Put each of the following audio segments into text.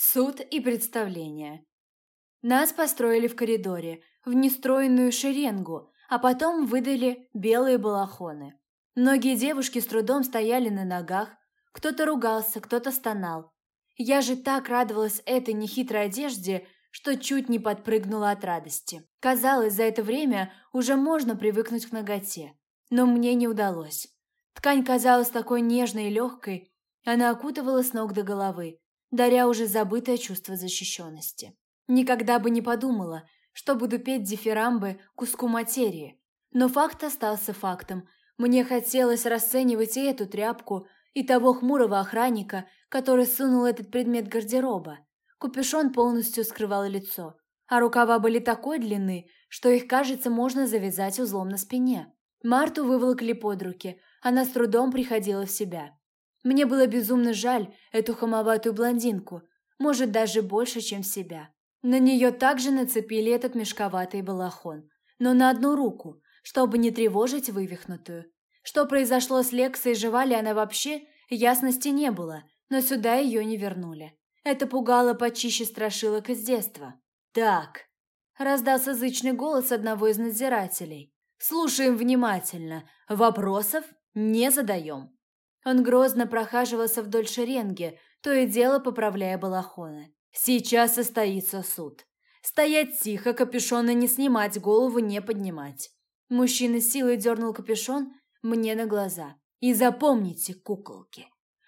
Суд и представление. Нас построили в коридоре, в нестроенную шеренгу, а потом выдали белые балахоны. Многие девушки с трудом стояли на ногах, кто-то ругался, кто-то стонал. Я же так радовалась этой нехитрой одежде, что чуть не подпрыгнула от радости. Казалось, за это время уже можно привыкнуть к ноготе, но мне не удалось. Ткань казалась такой нежной и легкой, она окутывала с ног до головы, даря уже забытое чувство защищенности. Никогда бы не подумала, что буду петь дифирамбы куску материи. Но факт остался фактом. Мне хотелось расценивать и эту тряпку, и того хмурого охранника, который сунул этот предмет гардероба. Капюшон полностью скрывал лицо, а рукава были такой длины, что их, кажется, можно завязать узлом на спине. Марту выволокли под руки, она с трудом приходила в себя. Мне было безумно жаль эту хамоватую блондинку, может, даже больше, чем себя. На нее также нацепили этот мешковатый балахон, но на одну руку, чтобы не тревожить вывихнутую. Что произошло с Лексой, жива ли она вообще, ясности не было, но сюда ее не вернули. Это пугало почище страшилок из детства. «Так», – раздался зычный голос одного из надзирателей. «Слушаем внимательно. Вопросов не задаем». Он грозно прохаживался вдоль шеренги, то и дело поправляя балахоны. «Сейчас состоится суд. Стоять тихо, капюшоны не снимать, голову не поднимать». Мужчина силой дернул капюшон мне на глаза. «И запомните, куколки,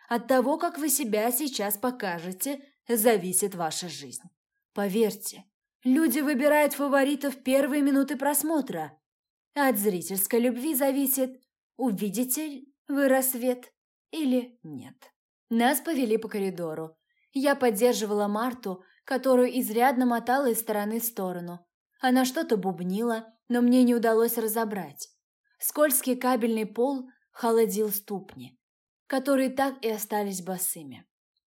от того, как вы себя сейчас покажете, зависит ваша жизнь. Поверьте, люди выбирают фаворитов первые минуты просмотра. От зрительской любви зависит, увидите вы рассвет или нет. Нас повели по коридору. Я поддерживала Марту, которую изрядно мотала из стороны в сторону. Она что-то бубнила, но мне не удалось разобрать. Скользкий кабельный пол холодил ступни, которые так и остались босыми.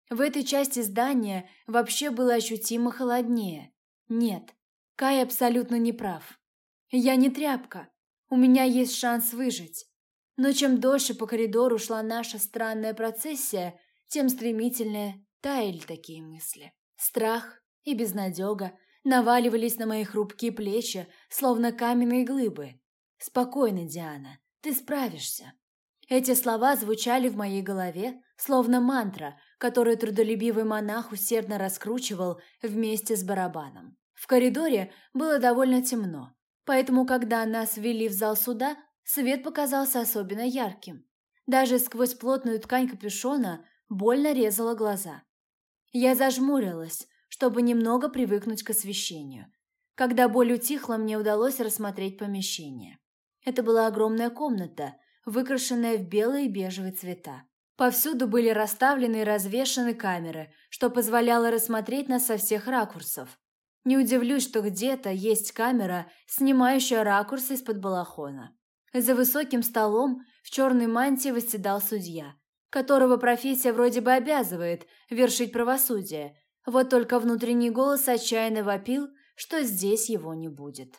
В этой части здания вообще было ощутимо холоднее. Нет, Кай абсолютно не прав. Я не тряпка. У меня есть шанс выжить. Но чем дольше по коридору шла наша странная процессия, тем стремительнее таяли такие мысли. Страх и безнадега наваливались на мои хрупкие плечи, словно каменные глыбы. «Спокойно, Диана, ты справишься». Эти слова звучали в моей голове, словно мантра, которую трудолюбивый монах усердно раскручивал вместе с барабаном. В коридоре было довольно темно, поэтому, когда нас ввели в зал суда, Свет показался особенно ярким. Даже сквозь плотную ткань капюшона больно резала глаза. Я зажмурилась, чтобы немного привыкнуть к освещению. Когда боль утихла, мне удалось рассмотреть помещение. Это была огромная комната, выкрашенная в белые и бежевые цвета. Повсюду были расставлены и развешаны камеры, что позволяло рассмотреть нас со всех ракурсов. Не удивлюсь, что где-то есть камера, снимающая ракурс из-под балахона. За высоким столом в черной мантии восседал судья, которого профессия вроде бы обязывает вершить правосудие, вот только внутренний голос отчаянно вопил, что здесь его не будет.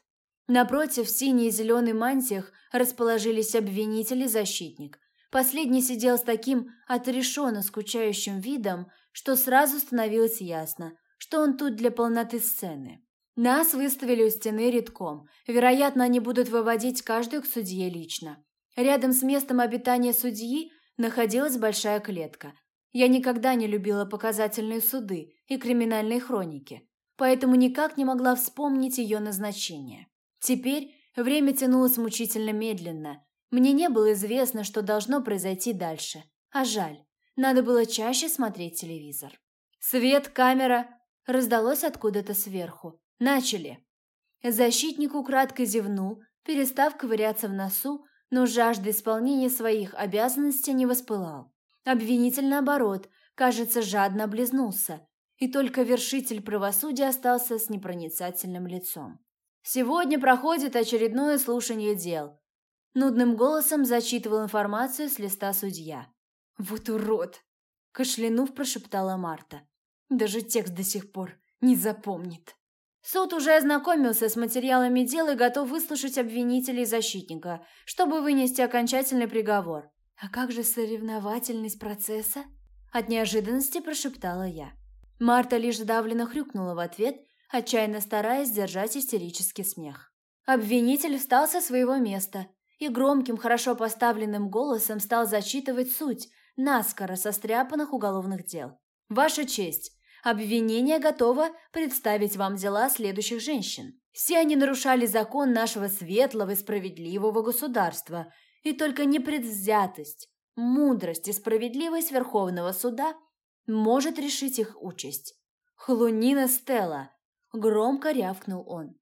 Напротив, в синей и зеленой мантиях расположились обвинитель и защитник. Последний сидел с таким отрешенно скучающим видом, что сразу становилось ясно, что он тут для полноты сцены. Нас выставили у стены редком. Вероятно, они будут выводить каждую к судье лично. Рядом с местом обитания судьи находилась большая клетка. Я никогда не любила показательные суды и криминальные хроники, поэтому никак не могла вспомнить ее назначение. Теперь время тянулось мучительно медленно. Мне не было известно, что должно произойти дальше. А жаль, надо было чаще смотреть телевизор. Свет, камера раздалось откуда-то сверху. Начали. Защитник украдкой зевнул, перестав ковыряться в носу, но жажда исполнения своих обязанностей не воспылал. Обвинитель, наоборот, кажется, жадно облизнулся, и только вершитель правосудия остался с непроницательным лицом. «Сегодня проходит очередное слушание дел», – нудным голосом зачитывал информацию с листа судья. «Вот урод!» – кашлянув, прошептала Марта. «Даже текст до сих пор не запомнит». Суд уже ознакомился с материалами дела и готов выслушать обвинителей и защитника, чтобы вынести окончательный приговор. «А как же соревновательность процесса?» От неожиданности прошептала я. Марта лишь давленно хрюкнула в ответ, отчаянно стараясь сдержать истерический смех. Обвинитель встал со своего места и громким, хорошо поставленным голосом стал зачитывать суть наскоро состряпанных уголовных дел. «Ваша честь, обвинение готово представить вам дела следующих женщин. Все они нарушали закон нашего светлого и справедливого государства, и только непредвзятость, мудрость и справедливость Верховного суда может решить их участь. Хлунина Стелла, громко рявкнул он.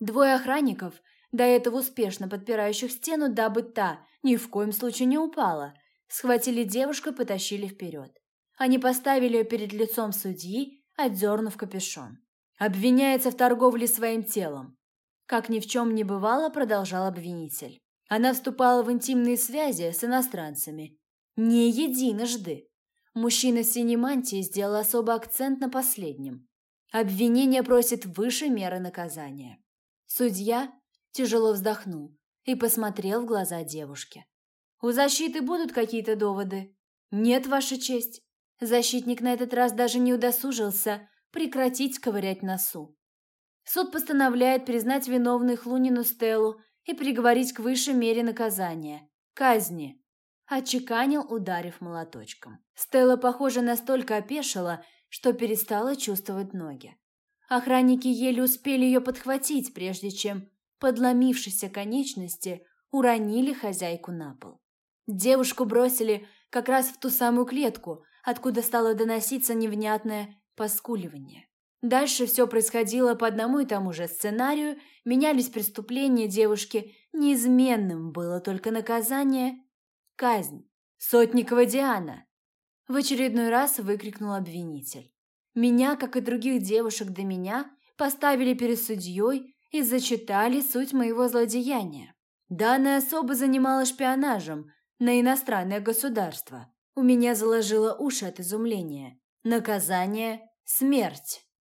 Двое охранников, до этого успешно подпирающих стену, дабы та ни в коем случае не упала, схватили девушку и потащили вперед. Они поставили ее перед лицом судьи, отдернув капюшон. Обвиняется в торговле своим телом. Как ни в чем не бывало, продолжал обвинитель. Она вступала в интимные связи с иностранцами. Не единожды. Мужчина в синей мантии сделал особый акцент на последнем. Обвинение просит выше меры наказания. Судья тяжело вздохнул и посмотрел в глаза девушки. «У защиты будут какие-то доводы?» «Нет, Ваша честь». Защитник на этот раз даже не удосужился прекратить ковырять носу. Суд постановляет признать виновной Хлунину Стеллу и приговорить к высшей мере наказания – казни. Отчеканил, ударив молоточком. Стелла, похоже, настолько опешила, что перестала чувствовать ноги. Охранники еле успели ее подхватить, прежде чем подломившиеся конечности уронили хозяйку на пол. Девушку бросили как раз в ту самую клетку, откуда стало доноситься невнятное поскуливание. Дальше все происходило по одному и тому же сценарию, менялись преступления девушки, неизменным было только наказание – казнь. Сотникова Диана! В очередной раз выкрикнул обвинитель. Меня, как и других девушек до меня, поставили перед судьей и зачитали суть моего злодеяния. Данная особа занималась шпионажем на иностранное государство. У меня заложило уши от изумления. Наказание – смерть.